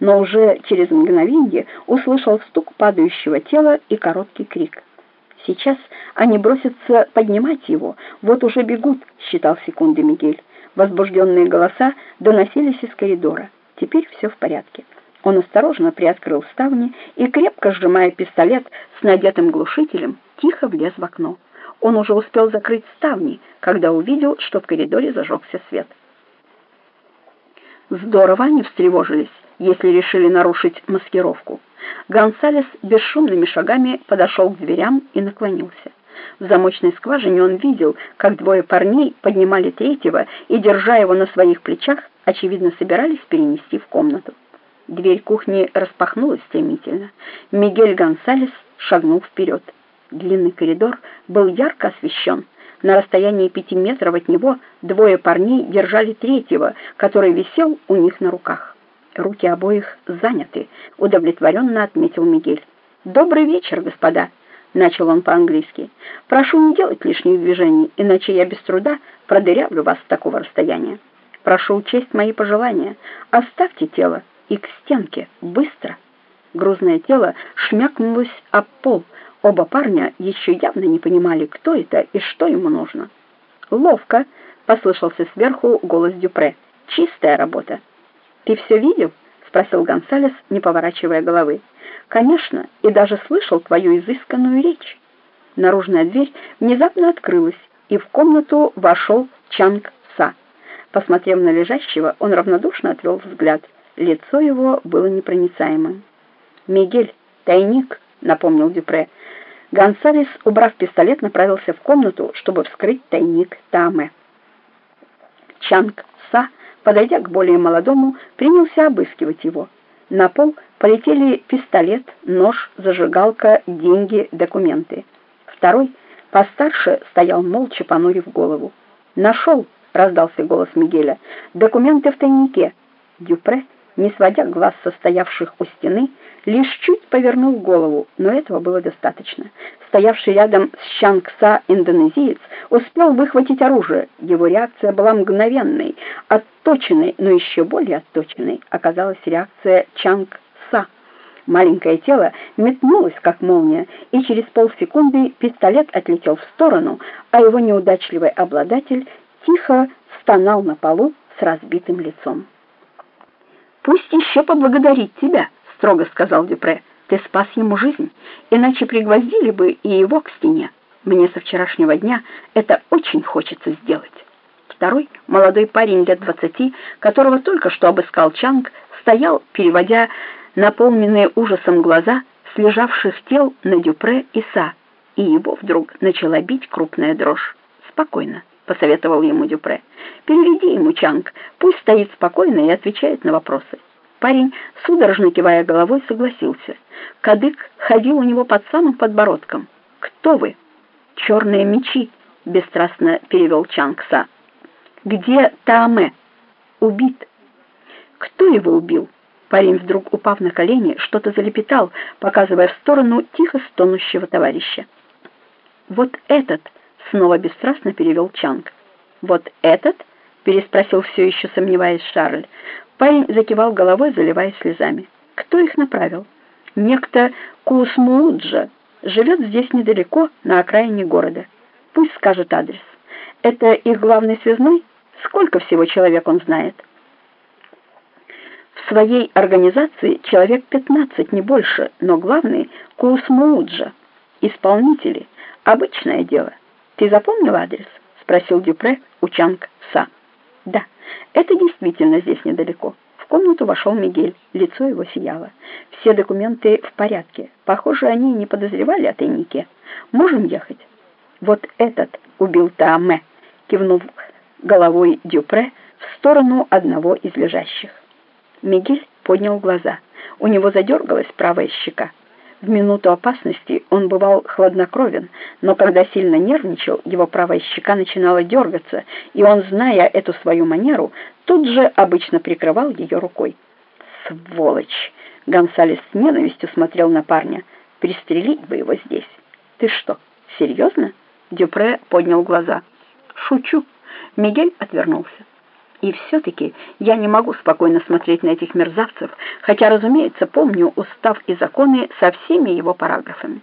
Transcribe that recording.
но уже через мгновенье услышал стук падающего тела и короткий крик. Сейчас они бросятся поднимать его, вот уже бегут, считал секунды Мигель. Возбужденные голоса доносились из коридора. Теперь все в порядке. Он осторожно приоткрыл ставни и, крепко сжимая пистолет с надетым глушителем, тихо влез в окно. Он уже успел закрыть ставни, когда увидел, что в коридоре зажегся свет. Здорово они встревожились, если решили нарушить маскировку. Гонсалес бесшумными шагами подошел к дверям и наклонился. В замочной скважине он видел, как двое парней поднимали третьего и, держа его на своих плечах, очевидно, собирались перенести в комнату. Дверь кухни распахнулась стремительно. Мигель Гонсалес шагнул вперед. Длинный коридор был ярко освещен. На расстоянии пяти метров от него двое парней держали третьего, который висел у них на руках. Руки обоих заняты, удовлетворенно отметил Мигель. «Добрый вечер, господа!» — начал он по-английски. «Прошу не делать лишних движений, иначе я без труда продырявлю вас с такого расстояния. Прошу учесть мои пожелания. Оставьте тело и к стенке, быстро!» Грузное тело шмякнулось об пол, Оба парня еще явно не понимали, кто это и что ему нужно. «Ловко!» — послышался сверху голос Дюпре. «Чистая работа!» «Ты все видел?» — спросил Гонсалес, не поворачивая головы. «Конечно, и даже слышал твою изысканную речь». Наружная дверь внезапно открылась, и в комнату вошел Чанг Са. Посмотрев на лежащего, он равнодушно отвел взгляд. Лицо его было непроницаемым. «Мигель, тайник!» — напомнил Дюпре. Гонсалес, убрав пистолет, направился в комнату, чтобы вскрыть тайник Таме. Чанг Са, подойдя к более молодому, принялся обыскивать его. На пол полетели пистолет, нож, зажигалка, деньги, документы. Второй, постарше, стоял молча, понурив голову. «Нашел!» — раздался голос Мигеля. «Документы в тайнике!» Дюпре не сводя глаз состоявших у стены, лишь чуть повернул голову, но этого было достаточно. Стоявший рядом с Чангса индонезиец успел выхватить оружие. Его реакция была мгновенной, отточенной, но еще более отточенной оказалась реакция Чангса. Маленькое тело метнулось, как молния, и через полсекунды пистолет отлетел в сторону, а его неудачливый обладатель тихо стонал на полу с разбитым лицом. «Пусть еще поблагодарит тебя», — строго сказал Дюпре. «Ты спас ему жизнь, иначе пригвоздили бы и его к стене. Мне со вчерашнего дня это очень хочется сделать». Второй, молодой парень лет двадцати, которого только что обыскал Чанг, стоял, переводя наполненные ужасом глаза с тел на Дюпре и Са, и его вдруг начала бить крупная дрожь. «Спокойно», — посоветовал ему Дюпре. «Переведи ему Чанг, пусть стоит спокойно и отвечает на вопросы». Парень, судорожно кивая головой, согласился. Кадык ходил у него под самым подбородком. «Кто вы?» «Черные мечи», — бесстрастно перевел Чангса. «Где Тааме?» «Убит». «Кто его убил?» Парень, вдруг упав на колени, что-то залепетал, показывая в сторону тихо стонущего товарища. «Вот этот!» — снова бесстрастно перевел Чанг. «Вот этот?» — переспросил все еще сомневаясь Шарль. Парень закивал головой, заливаясь слезами. Кто их направил? Некто Кусмууджа. Живет здесь недалеко, на окраине города. Пусть скажет адрес. Это их главный связной? Сколько всего человек он знает? В своей организации человек 15, не больше, но главный — Кусмууджа. Исполнители. Обычное дело. Ты запомнил адрес? — спросил Дюпре у Чанг-Са. Да. Это действительно здесь недалеко. В комнату вошел Мигель, лицо его сияло. Все документы в порядке. Похоже, они не подозревали о тайнике. Можем ехать? Вот этот убил Тааме, кивнув головой Дюпре в сторону одного из лежащих. Мигель поднял глаза. У него задергалась правая щека. В минуту опасности он бывал хладнокровен, но когда сильно нервничал, его правая щека начинала дергаться, и он, зная эту свою манеру, тут же обычно прикрывал ее рукой. «Сволочь!» — Гонсалес с ненавистью смотрел на парня. «Пристрелить бы его здесь!» «Ты что, серьезно?» Дюпре поднял глаза. «Шучу!» Мигель отвернулся. И все-таки я не могу спокойно смотреть на этих мерзавцев, хотя, разумеется, помню устав и законы со всеми его параграфами.